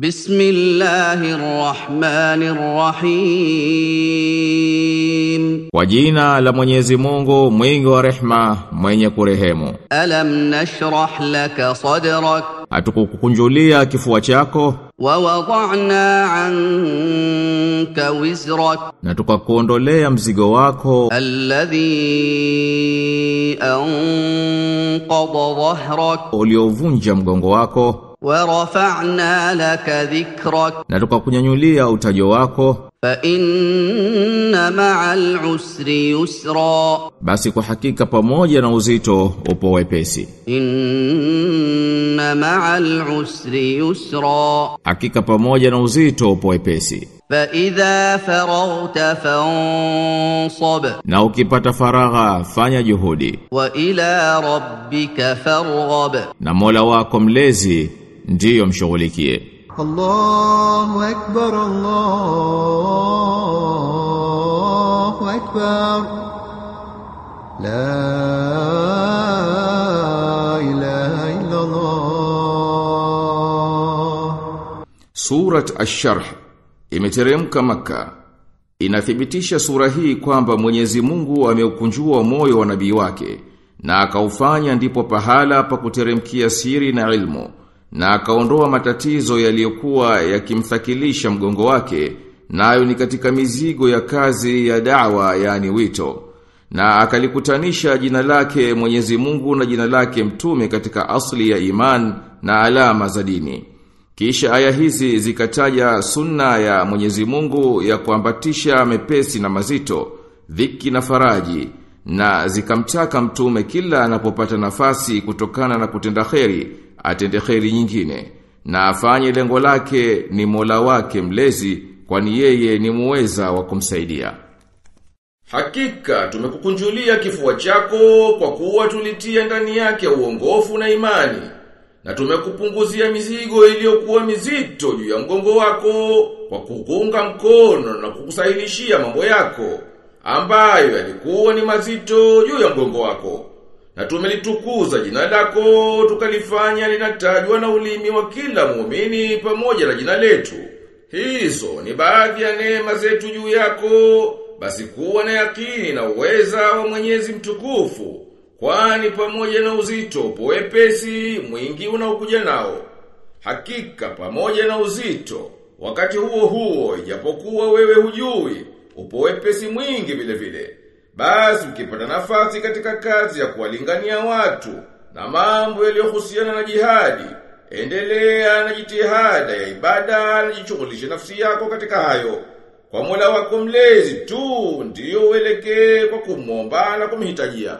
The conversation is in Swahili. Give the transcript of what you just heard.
Bismillahir Rahmanir Rahim. Kwa jina la Mwenyezi Mungu mwingi wa rehma mwenye kurehemu. Alam nashrah laka sadrak. Hatukukunjulia kifua chako. Wa wada'na anka wizrak. Na tukakuondolea mzigo wako. Alladhi anqadha dhahrak. Uliovunja mgongo wako warafa'na laka dhikrak, na tukakunyanyulia utajo wako. Fa inna ma'al usri yusra, basi kwa hakika pamoja na uzito upo wepesi. Inna ma'al usri yusra, hakika pamoja na uzito upo wepesi. Fa idha faragta fansab, na ukipata faragha fanya juhudi. Wa ila rabbika farghab, na Mola wako mlezi ndiyo mshughulikie. Allahu akbar Allahu akbar. La ilaha illa Allah Surat Ash-Sharh imeteremka maka Inathibitisha sura hii kwamba Mwenyezi Mungu ameukunjua moyo wa nabii wake na akaufanya ndipo pahala pa kuteremkia siri na ilmu na akaondoa matatizo yaliyokuwa yakimthakilisha mgongo wake nayo ni katika mizigo ya kazi ya dawa yani wito na akalikutanisha jina lake Mwenyezi Mungu na jina lake mtume katika asli ya iman na alama za dini. Kisha aya hizi zikataja sunna ya Mwenyezi Mungu ya kuambatisha mepesi na mazito, dhiki na faraji, na zikamtaka mtume kila anapopata nafasi kutokana na kutenda kheri, atende kheri nyingine, na afanye lengo lake ni Mola wake mlezi, kwani yeye ni muweza wa kumsaidia. Hakika tumekukunjulia kifua chako kwa kuwa tulitia ndani yake uongofu na imani na tumekupunguzia mizigo iliyokuwa mizito juu ya mgongo wako kwa kukunga mkono na kukusahilishia mambo yako ambayo yalikuwa ni mazito juu ya mgongo wako na tumelitukuza jina lako tukalifanya linatajwa na ulimi wa kila muumini pamoja na jina letu. Hizo ni baadhi ya neema zetu juu yako. Basi kuwa na yakini na uweza wa Mwenyezi mtukufu kwani pamoja na uzito upo wepesi mwingi unaokuja nao. Hakika pamoja na uzito wakati huo huo ijapokuwa wewe hujui upo wepesi mwingi vile vile basi ukipata nafasi katika kazi ya kuwalingania watu na mambo yaliyohusiana na jihadi endelea na jitihada ya ibada na jichughulishe nafsi yako katika hayo. Kwa Mola wako mlezi tu ndiyo uelekee kwa kumwomba na kumhitajia